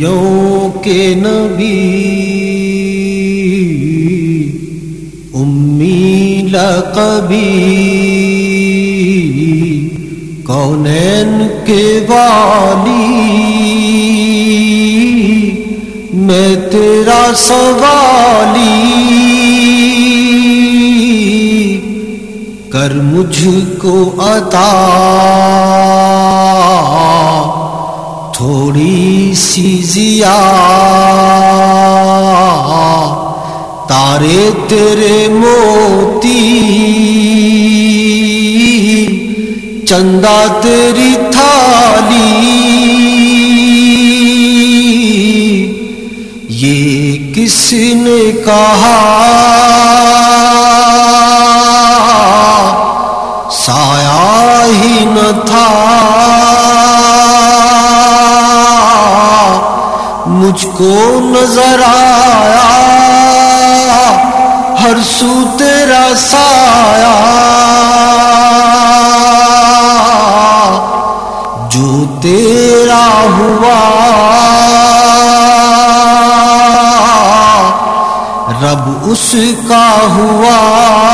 نبیوں کے نبی، امی لقبی، کونین کے والی، میں تیرا سوالی، کر مجھ کو عطا۔ تھوڑی سی زیا تارے تیرے موتی، چندہ تیری تھالی۔ یہ کس نے کہا؟ سایہ ہی نہ تھا۔ مجھ کو نظر آیا، ہر سو تیرا سایہ۔ جو تیرا ہوا، رب اس کا ہوا۔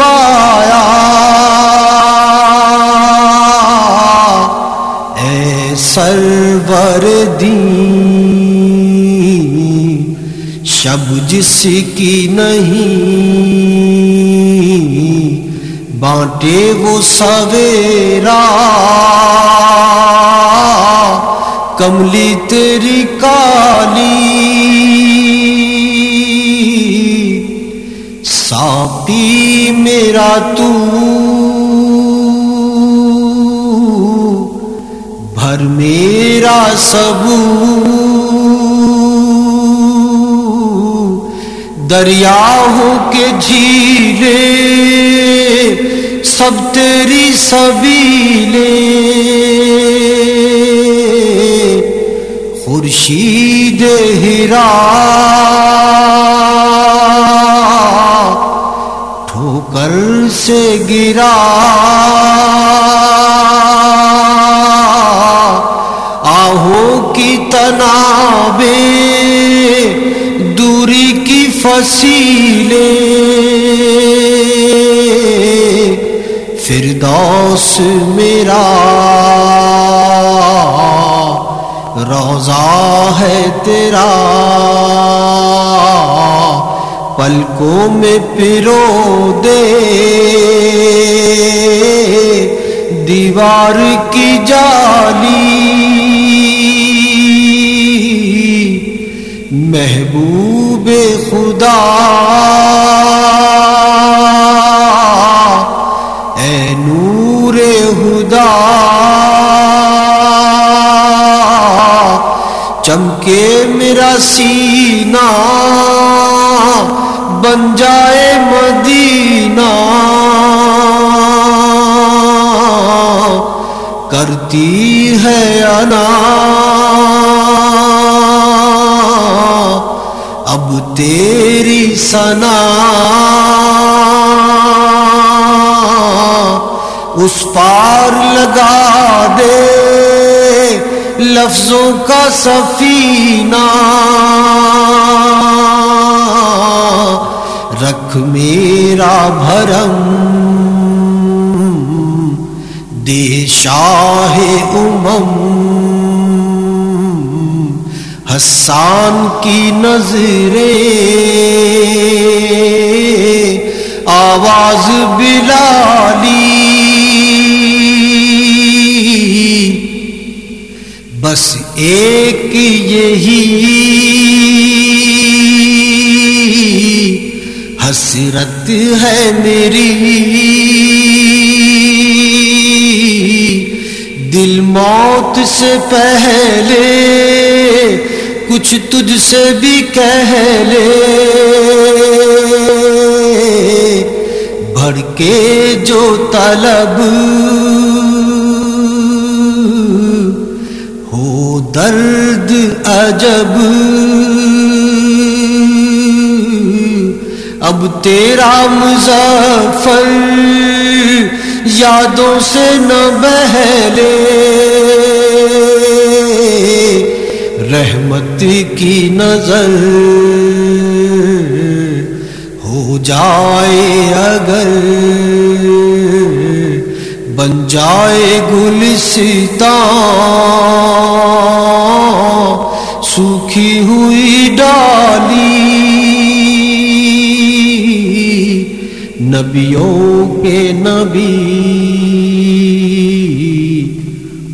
تجھے اے سرور دین شب جس کی نہیں بانٹے وہ سویرا۔ کملی تیری کالی ساپی میرا تو بھر میرا سبو دریا ہو کے جھیلے، سب تیری سبیلے۔ خورشید ہرا۔ ٹھوکر سے گرا۔ آہو کی تنابے دوری کی فصیلے فردوس میرا روزہ ہے تیرا۔ پلکوں میں پرو دے۔ دیوار کی جالی۔ محبوب خدا۔ اے نور خدا چمکے میرا سینہ۔ بن جائے مدینہ۔ کرتی ہے انا۔ اب تیری سنا اس پار لگا دے لفظوں کا سفینہ۔ بھرم دے شاہ امم۔ حسان کی نظریں۔ آواز بلالی۔ بس ایک یہی۔ حسرت ہے میری۔ دل موت سے پہلے کچھ تجھ سے بھی کہہ لے بڑھ کے جو طلب ہو درد عجب۔ اب تیرا مظفر یادوں سے نہ بہلے۔ رحمت کی نظر ہو جائے اگر بن جائے گلستا سوکھی ہوئی ڈالی۔ نبیوں کے نبی،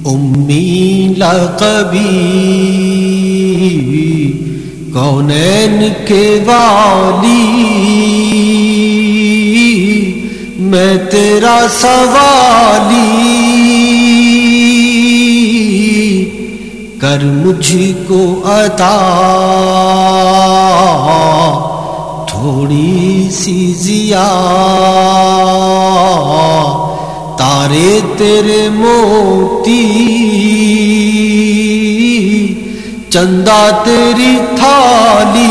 امی لقبی، کونین کے والی، میں تیرا سوالی۔ کر مجھ کو عطا تھوڑی سی ضیا تارے تیرے موتی چندہ تیری تھالی